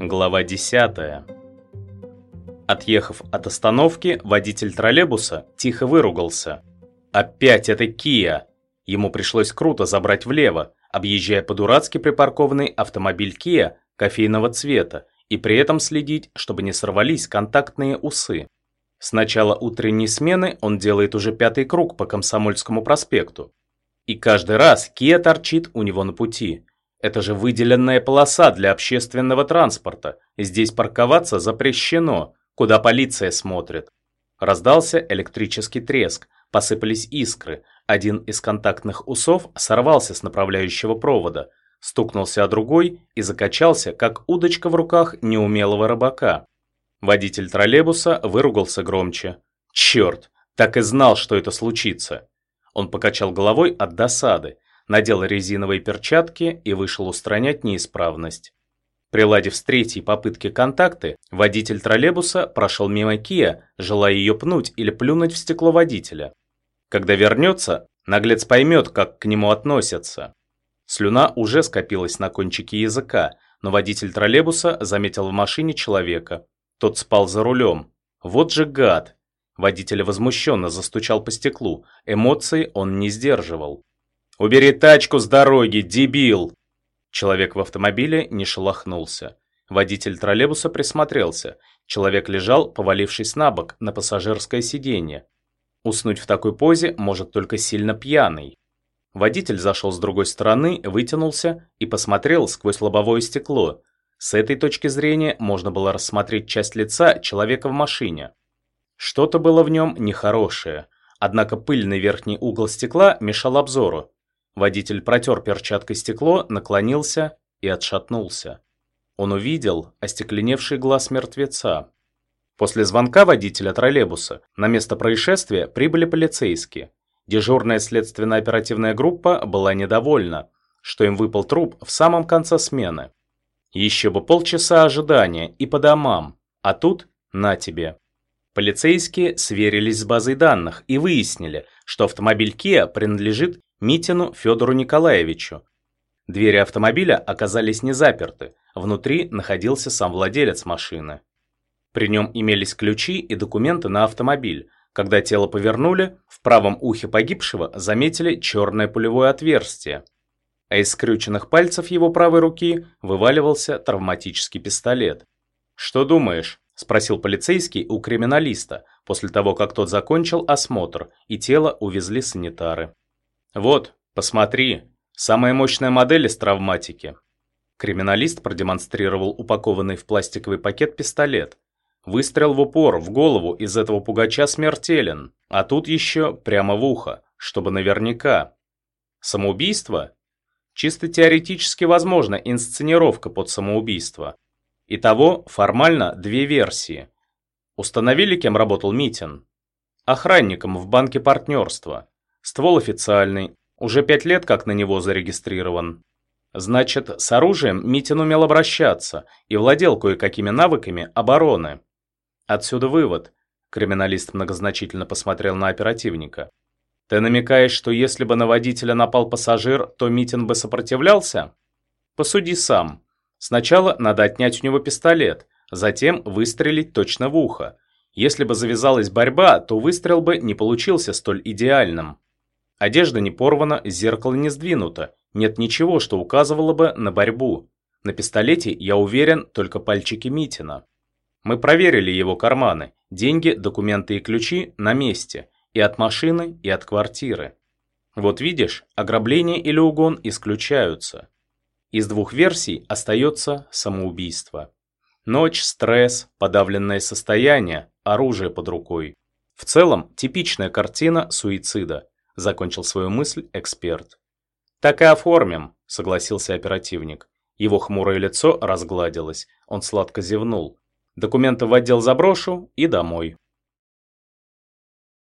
Глава 10. Отъехав от остановки, водитель троллейбуса тихо выругался. Опять это Кия! Ему пришлось круто забрать влево, объезжая по-дурацки припаркованный автомобиль Kia кофейного цвета и при этом следить, чтобы не сорвались контактные усы. С начала утренней смены он делает уже пятый круг по Комсомольскому проспекту. И каждый раз Kia торчит у него на пути. Это же выделенная полоса для общественного транспорта. Здесь парковаться запрещено, куда полиция смотрит. Раздался электрический треск, посыпались искры. Один из контактных усов сорвался с направляющего провода, стукнулся о другой и закачался, как удочка в руках неумелого рыбака. Водитель троллейбуса выругался громче. «Черт! Так и знал, что это случится!» Он покачал головой от досады, надел резиновые перчатки и вышел устранять неисправность. Приладив с третьей попытки контакты, водитель троллейбуса прошел мимо Кия, желая ее пнуть или плюнуть в стекло водителя. Когда вернется, наглец поймет, как к нему относятся. Слюна уже скопилась на кончике языка, но водитель троллейбуса заметил в машине человека. Тот спал за рулем. Вот же гад! Водитель возмущенно застучал по стеклу. Эмоции он не сдерживал. «Убери тачку с дороги, дебил!» Человек в автомобиле не шелохнулся. Водитель троллейбуса присмотрелся. Человек лежал, повалившись на бок, на пассажирское сиденье. Уснуть в такой позе может только сильно пьяный. Водитель зашел с другой стороны, вытянулся и посмотрел сквозь лобовое стекло. С этой точки зрения можно было рассмотреть часть лица человека в машине. Что-то было в нем нехорошее, однако пыльный верхний угол стекла мешал обзору. Водитель протер перчаткой стекло, наклонился и отшатнулся. Он увидел остекленевший глаз мертвеца. После звонка водителя троллейбуса на место происшествия прибыли полицейские. Дежурная следственно-оперативная группа была недовольна, что им выпал труп в самом конце смены. Еще бы полчаса ожидания и по домам, а тут на тебе. Полицейские сверились с базой данных и выяснили, что автомобиль Kia принадлежит Митину Федору Николаевичу. Двери автомобиля оказались не заперты, внутри находился сам владелец машины. При нем имелись ключи и документы на автомобиль. Когда тело повернули, в правом ухе погибшего заметили черное пулевое отверстие. А из скрюченных пальцев его правой руки вываливался травматический пистолет. «Что думаешь?» – спросил полицейский у криминалиста, после того, как тот закончил осмотр, и тело увезли санитары. «Вот, посмотри, самая мощная модель из травматики». Криминалист продемонстрировал упакованный в пластиковый пакет пистолет. Выстрел в упор, в голову из этого пугача смертелен, а тут еще прямо в ухо, чтобы наверняка. Самоубийство? Чисто теоретически возможно инсценировка под самоубийство. Итого формально две версии. Установили, кем работал Митин? Охранником в банке партнерства. Ствол официальный, уже пять лет как на него зарегистрирован. Значит, с оружием Митин умел обращаться и владел кое-какими навыками обороны. Отсюда вывод. Криминалист многозначительно посмотрел на оперативника. Ты намекаешь, что если бы на водителя напал пассажир, то Митин бы сопротивлялся? Посуди сам. Сначала надо отнять у него пистолет, затем выстрелить точно в ухо. Если бы завязалась борьба, то выстрел бы не получился столь идеальным. Одежда не порвана, зеркало не сдвинуто. Нет ничего, что указывало бы на борьбу. На пистолете, я уверен, только пальчики Митина. Мы проверили его карманы. Деньги, документы и ключи на месте. И от машины, и от квартиры. Вот видишь, ограбление или угон исключаются. Из двух версий остается самоубийство. Ночь, стресс, подавленное состояние, оружие под рукой. В целом, типичная картина суицида закончил свою мысль эксперт. «Так и оформим», — согласился оперативник. Его хмурое лицо разгладилось, он сладко зевнул. «Документы в отдел заброшу и домой».